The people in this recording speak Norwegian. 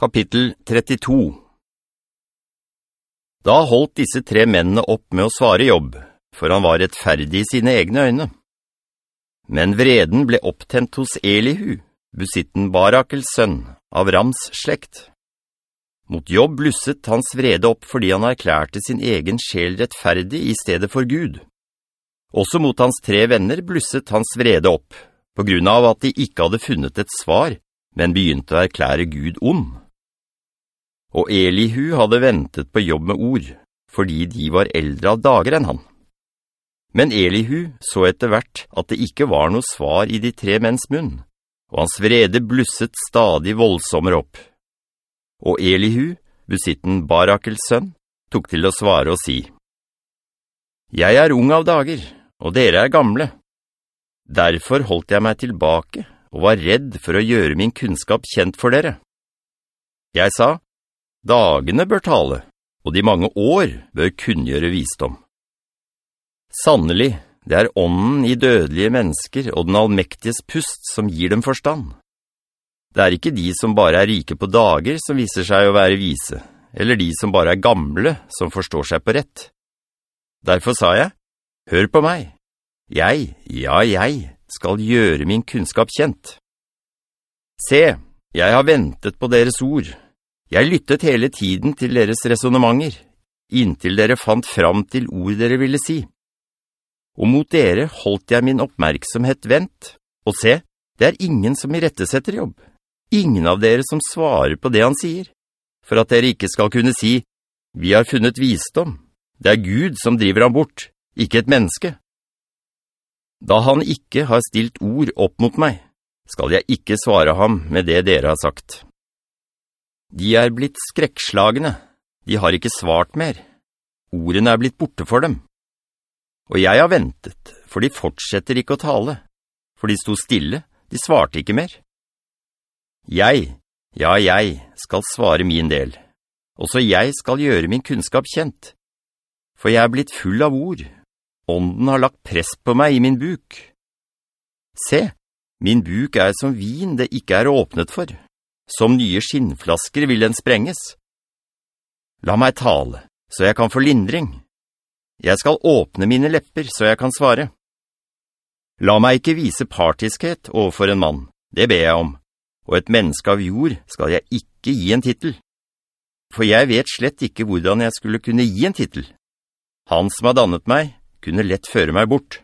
Kapittel 32 Da holdt disse tre mennene opp med å svare jobb, for han var rettferdig i sine egne øyne. Men vreden ble opptent hos Elihu, busitten Barakels sønn, av Rams slekt. Mot jobb blusset hans vrede opp fordi han erklærte sin egen sjel rettferdig i stedet for Gud. Også mot hans tre venner blusset hans vrede opp, på grunn av at de ikke hadde funnet et svar, men begynte å erklære Gud ond. Og Elihu hadde ventet på jobb med ord, fordi de var eldre av dager enn han. Men Elihu så etter hvert at det ikke var noe svar i de tre menns munn, og hans vrede blusset stadig voldsommere opp. Og Elihu, besitten Barakels sønn, tok til å svare og si, «Jeg er ung av dager, og dere er gamle. Derfor holdt jeg meg tilbake og var redd for å gjøre min kunnskap kjent for dere. Jeg sa, Dagene bør tale, og de mange år bør kunngjøre visdom. Sannelig, det er ånden i dødelige mennesker og den allmektiges pust som gir dem forstand. Det er ikke de som bare er rike på dager som viser seg å være vise, eller de som bare er gamle som forstår seg på rett. Derfor sa jeg, hør på meg. Jeg, ja jeg, skal gjøre min kunnskap kjent. Se, jeg har ventet på deres ord, jeg lyttet hele tiden til deres resonemanger, inntil dere fant fram til ord dere ville si. Og mot dere holdt jeg min oppmerksomhet vent, og se, det er ingen som i rettesetter jobb. Ingen av dere som svarer på det han sier, for at dere ikke skal kunne si, vi har funnet visdom. Det er Gud som driver ham bort, ikke et menneske. Da han ikke har stilt ord opp mot meg, skal jeg ikke svare ham med det dere har sagt.» De er blitt skrekkslagende. De har ikke svart mer. Ordene er blitt borte for dem. Og jeg har ventet, for de fortsetter ikke å tale. For de sto stille, de svarte ikke mer. Jeg, ja jeg, skal svare min del. Også jeg skal gjøre min kunnskap kjent. For jeg er blitt full av ord. Ånden har lagt press på meg i min buk. Se, min buk er som vin det ikke er åpnet for. Som nye skinnflasker vil den sprenges. La meg tale, så jeg kan få lindring. Jeg skal åpne mine lepper, så jeg kan svare. La meg ikke vise partiskhet overfor en mann, det ber jeg om, og et menneske av jord skal jeg ikke gi en titel. For jeg vet slett ikke hvordan jeg skulle kunne gi en titel. Han som har dannet meg, kunne lett føre meg bort.